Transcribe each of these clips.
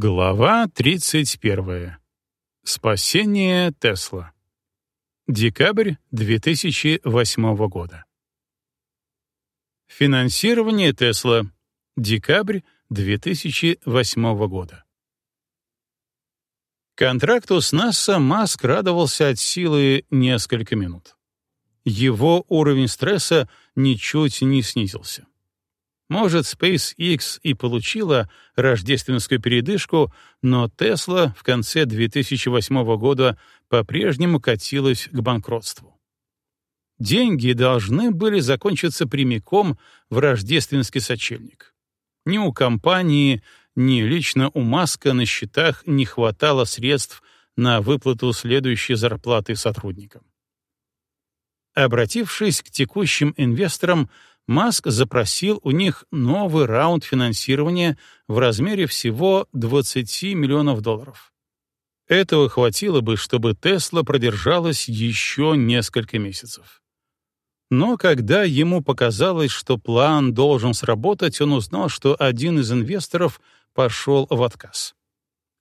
Глава 31. Спасение Тесла. Декабрь 2008 года. Финансирование Тесла. Декабрь 2008 года. Контракту с НАСА Маск радовался от силы несколько минут. Его уровень стресса ничуть не снизился. Может, SpaceX и получила рождественскую передышку, но Tesla в конце 2008 года по-прежнему катилась к банкротству. Деньги должны были закончиться прямиком в рождественский сочельник. Ни у компании, ни лично у Маска на счетах не хватало средств на выплату следующей зарплаты сотрудникам. Обратившись к текущим инвесторам, Маск запросил у них новый раунд финансирования в размере всего 20 миллионов долларов. Этого хватило бы, чтобы Тесла продержалась еще несколько месяцев. Но когда ему показалось, что план должен сработать, он узнал, что один из инвесторов пошел в отказ.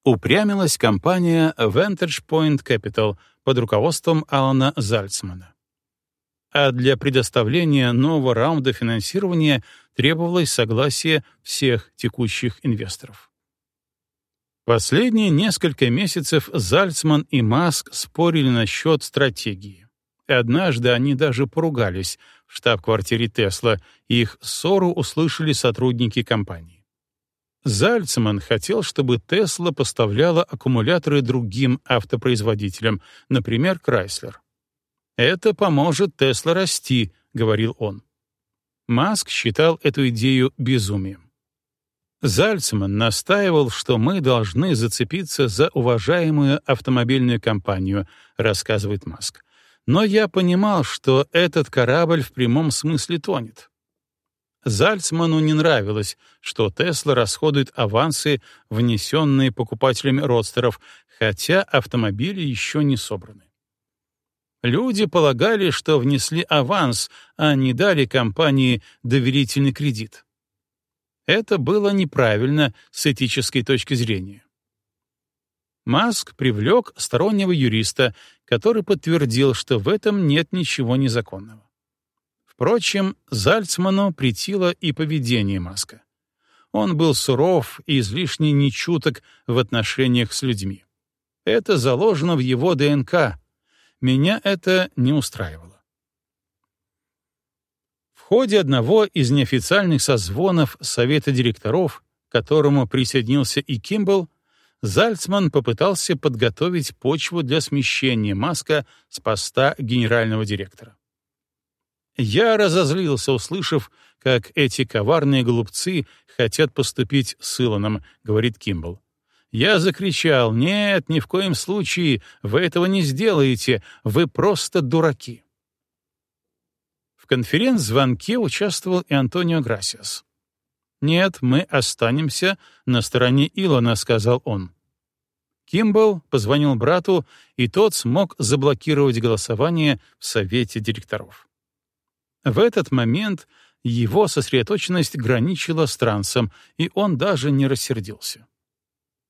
Упрямилась компания Vantage Point Capital под руководством Алана Зальцмана а для предоставления нового раунда финансирования требовалось согласие всех текущих инвесторов. Последние несколько месяцев Зальцман и Маск спорили насчет стратегии. Однажды они даже поругались в штаб-квартире Тесла, их ссору услышали сотрудники компании. Зальцман хотел, чтобы Тесла поставляла аккумуляторы другим автопроизводителям, например, Крайслер. «Это поможет Тесла расти», — говорил он. Маск считал эту идею безумием. Зальцман настаивал, что мы должны зацепиться за уважаемую автомобильную компанию, рассказывает Маск. Но я понимал, что этот корабль в прямом смысле тонет. Зальцману не нравилось, что Тесла расходует авансы, внесенные покупателями родстеров, хотя автомобили еще не собраны. Люди полагали, что внесли аванс, а не дали компании доверительный кредит. Это было неправильно с этической точки зрения. Маск привлек стороннего юриста, который подтвердил, что в этом нет ничего незаконного. Впрочем, Зальцману притило и поведение Маска. Он был суров и излишне нечуток в отношениях с людьми. Это заложено в его ДНК, меня это не устраивало. В ходе одного из неофициальных созвонов Совета директоров, к которому присоединился и Кимбл, Зальцман попытался подготовить почву для смещения Маска с поста генерального директора. Я разозлился, услышав, как эти коварные глупцы хотят поступить с Илоном, говорит Кимбл. Я закричал, «Нет, ни в коем случае, вы этого не сделаете, вы просто дураки». В конференц-звонке участвовал и Антонио Грасиас. «Нет, мы останемся на стороне Илона», — сказал он. Кимбл позвонил брату, и тот смог заблокировать голосование в совете директоров. В этот момент его сосредоточенность граничила с трансом, и он даже не рассердился.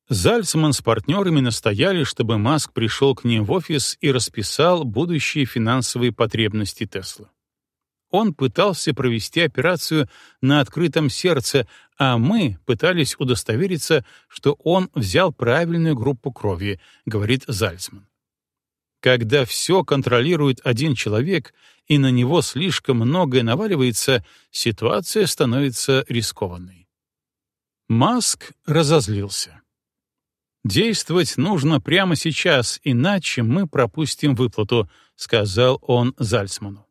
Зальцман с партнерами настояли, чтобы Маск пришел к ним в офис и расписал будущие финансовые потребности Тесла. Он пытался провести операцию на открытом сердце, а мы пытались удостовериться, что он взял правильную группу крови, говорит Зальцман. Когда все контролирует один человек и на него слишком многое наваливается, ситуация становится рискованной. Маск разозлился. «Действовать нужно прямо сейчас, иначе мы пропустим выплату», — сказал он Зальцману.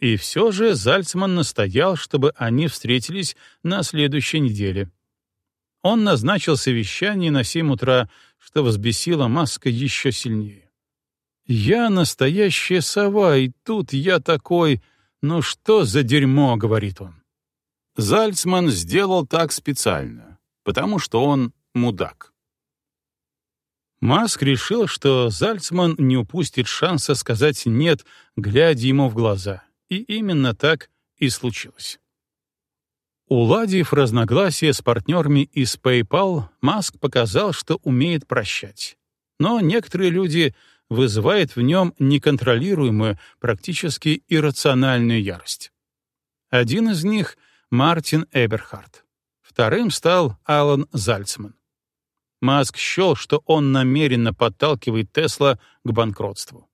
И все же Зальцман настоял, чтобы они встретились на следующей неделе. Он назначил совещание на 7 утра, что взбесило Маска еще сильнее. «Я настоящая сова, и тут я такой... Ну что за дерьмо?» — говорит он. Зальцман сделал так специально, потому что он мудак. Маск решил, что Зальцман не упустит шанса сказать «нет», глядя ему в глаза. И именно так и случилось. Уладив разногласия с партнерами из PayPal, Маск показал, что умеет прощать. Но некоторые люди вызывают в нем неконтролируемую, практически иррациональную ярость. Один из них — Мартин Эберхард. Вторым стал Алан Зальцман. Маск счел, что он намеренно подталкивает Тесла к банкротству.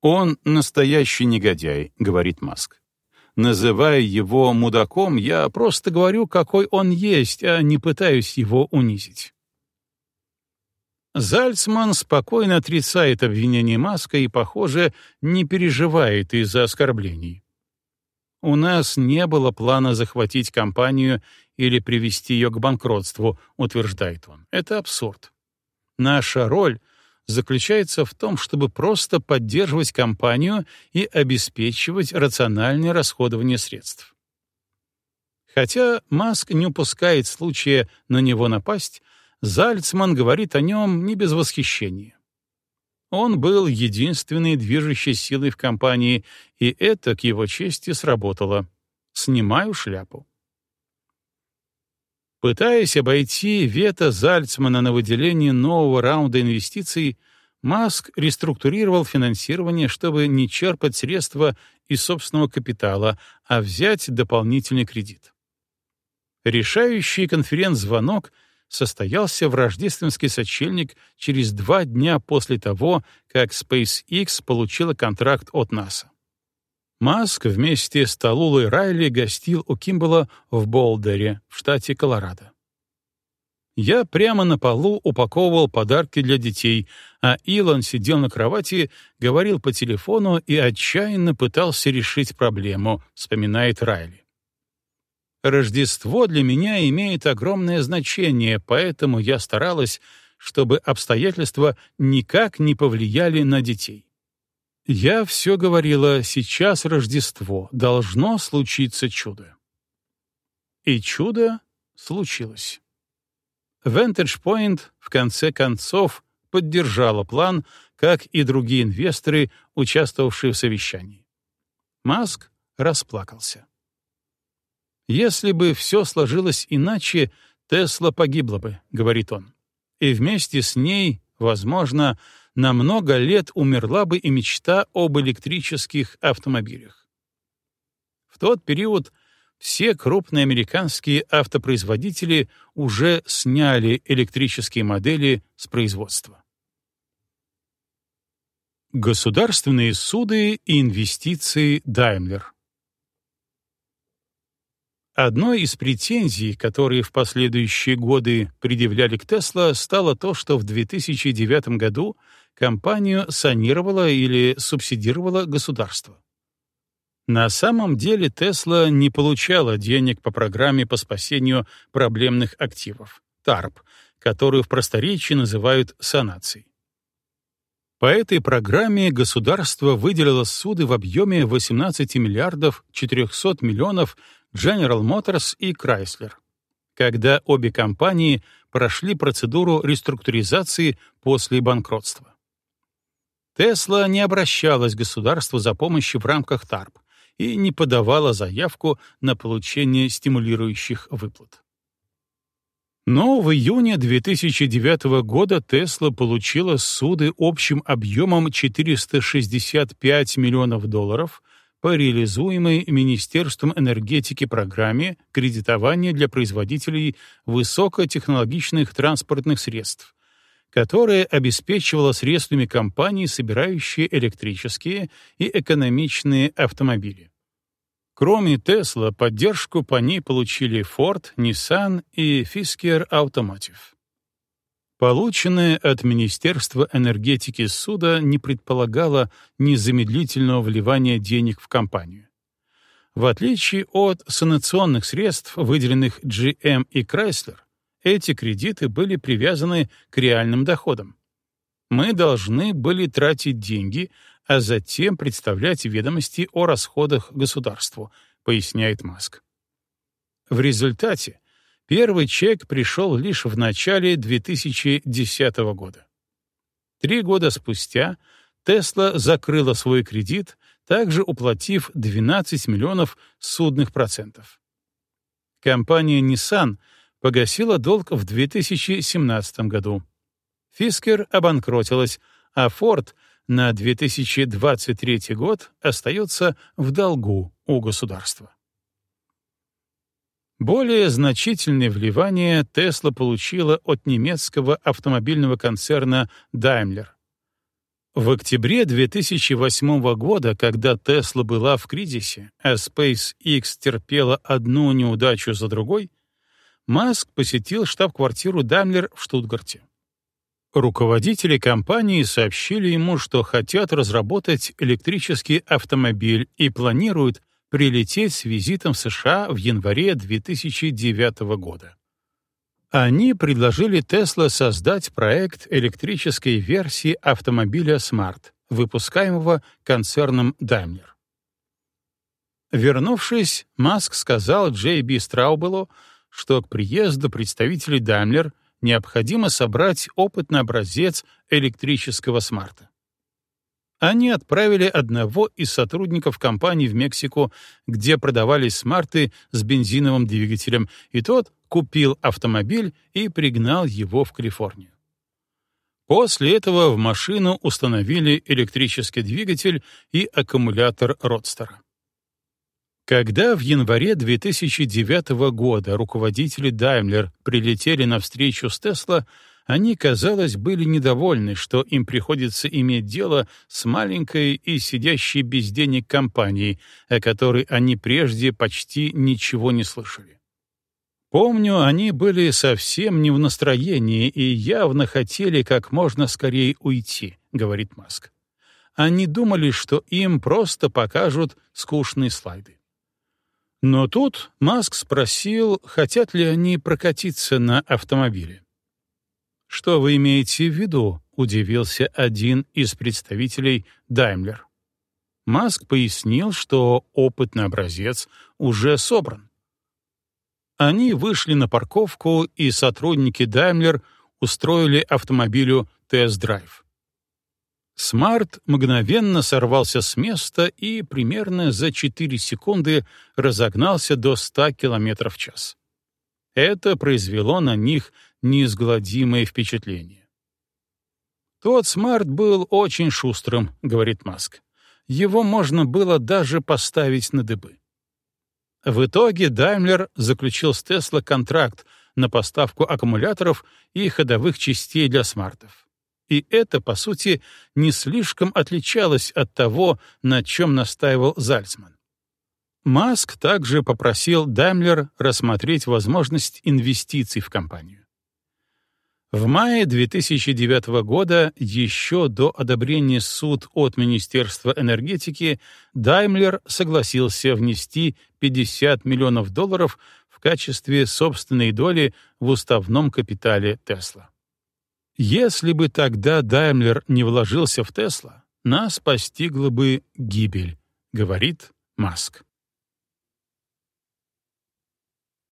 «Он настоящий негодяй», — говорит Маск. Называя его мудаком, я просто говорю, какой он есть, а не пытаюсь его унизить. Зальцман спокойно отрицает обвинение Маска и, похоже, не переживает из-за оскорблений. У нас не было плана захватить компанию или привести ее к банкротству, утверждает он. Это абсурд. Наша роль заключается в том, чтобы просто поддерживать компанию и обеспечивать рациональное расходование средств. Хотя Маск не упускает случая на него напасть, Зальцман говорит о нем не без восхищения. Он был единственной движущей силой в компании, и это, к его чести, сработало. Снимаю шляпу. Пытаясь обойти вето Зальцмана на выделение нового раунда инвестиций, Маск реструктурировал финансирование, чтобы не черпать средства из собственного капитала, а взять дополнительный кредит. Решающий конференц-звонок состоялся в рождественский сочельник через два дня после того, как SpaceX получила контракт от НАСА. Маск вместе с Талулой Райли гостил у Кимбала в Болдере, в штате Колорадо. Я прямо на полу упаковывал подарки для детей, а Илон сидел на кровати, говорил по телефону и отчаянно пытался решить проблему, вспоминает Райли. Рождество для меня имеет огромное значение, поэтому я старалась, чтобы обстоятельства никак не повлияли на детей. Я все говорила, сейчас Рождество, должно случиться чудо. И чудо случилось. Vantage в конце концов поддержала план, как и другие инвесторы, участвовавшие в совещании. Маск расплакался. «Если бы все сложилось иначе, Тесла погибла бы», — говорит он. «И вместе с ней, возможно, — на много лет умерла бы и мечта об электрических автомобилях. В тот период все крупные американские автопроизводители уже сняли электрические модели с производства. Государственные суды и инвестиции Daimler Одной из претензий, которые в последующие годы предъявляли к Тесла, стало то, что в 2009 году компанию санировало или субсидировало государство. На самом деле Тесла не получала денег по программе по спасению проблемных активов, ТАРП, которую в просторечии называют санацией. По этой программе государство выделило суды в объеме 18 миллиардов 400 миллионов General Motors и Chrysler, когда обе компании прошли процедуру реструктуризации после банкротства. Тесла не обращалась к государству за помощью в рамках ТАРП и не подавала заявку на получение стимулирующих выплат. Но в июне 2009 года Тесла получила суды общим объемом 465 миллионов долларов по реализуемой Министерством энергетики программе кредитования для производителей высокотехнологичных транспортных средств, которая обеспечивала средствами компаний, собирающие электрические и экономичные автомобили. Кроме Tesla, поддержку по ней получили Ford, Nissan и Fisker Automotive. Полученное от Министерства энергетики суда не предполагало незамедлительного вливания денег в компанию. В отличие от санационных средств, выделенных GM и Chrysler, эти кредиты были привязаны к реальным доходам. Мы должны были тратить деньги, а затем представлять ведомости о расходах государству, поясняет Маск. В результате Первый чек пришел лишь в начале 2010 года. Три года спустя Тесла закрыла свой кредит, также уплатив 12 миллионов судных процентов. компания Nissan погасила долг в 2017 году. Фискер обанкротилась, а Ford на 2023 год остается в долгу у государства. Более значительные вливания Tesla получила от немецкого автомобильного концерна Daimler. В октябре 2008 года, когда Tesla была в кризисе, а SpaceX терпела одну неудачу за другой, Маск посетил штаб-квартиру Daimler в Штутгарте. Руководители компании сообщили ему, что хотят разработать электрический автомобиль и планируют прилететь с визитом в США в январе 2009 года. Они предложили Tesla создать проект электрической версии автомобиля Smart, выпускаемого концерном Daimler. Вернувшись, Маск сказал Джей Би Страубелу, что к приезду представителей Daimler необходимо собрать опытный образец электрического смарта они отправили одного из сотрудников компании в Мексику, где продавались смарты с бензиновым двигателем, и тот купил автомобиль и пригнал его в Калифорнию. После этого в машину установили электрический двигатель и аккумулятор Родстера. Когда в январе 2009 года руководители Daimler прилетели на встречу с Tesla, они, казалось, были недовольны, что им приходится иметь дело с маленькой и сидящей без денег компанией, о которой они прежде почти ничего не слышали. Помню, они были совсем не в настроении и явно хотели как можно скорее уйти, говорит Маск. Они думали, что им просто покажут скучные слайды. Но тут Маск спросил, хотят ли они прокатиться на автомобиле. «Что вы имеете в виду?» — удивился один из представителей Daimler. Маск пояснил, что опытный образец уже собран. Они вышли на парковку, и сотрудники Daimler устроили автомобилю тест-драйв. Smart мгновенно сорвался с места и примерно за 4 секунды разогнался до 100 км в час. Это произвело на них неизгладимое впечатление. «Тот Smart был очень шустрым», — говорит Маск. «Его можно было даже поставить на дыбы». В итоге Daimler заключил с Тесла контракт на поставку аккумуляторов и ходовых частей для смартов. И это, по сути, не слишком отличалось от того, на чем настаивал Зальцман. Маск также попросил Daimler рассмотреть возможность инвестиций в компанию. В мае 2009 года, еще до одобрения суд от Министерства энергетики, Daimler согласился внести 50 миллионов долларов в качестве собственной доли в уставном капитале Tesla. Если бы тогда Daimler не вложился в Tesla, нас постигла бы гибель, говорит Маск.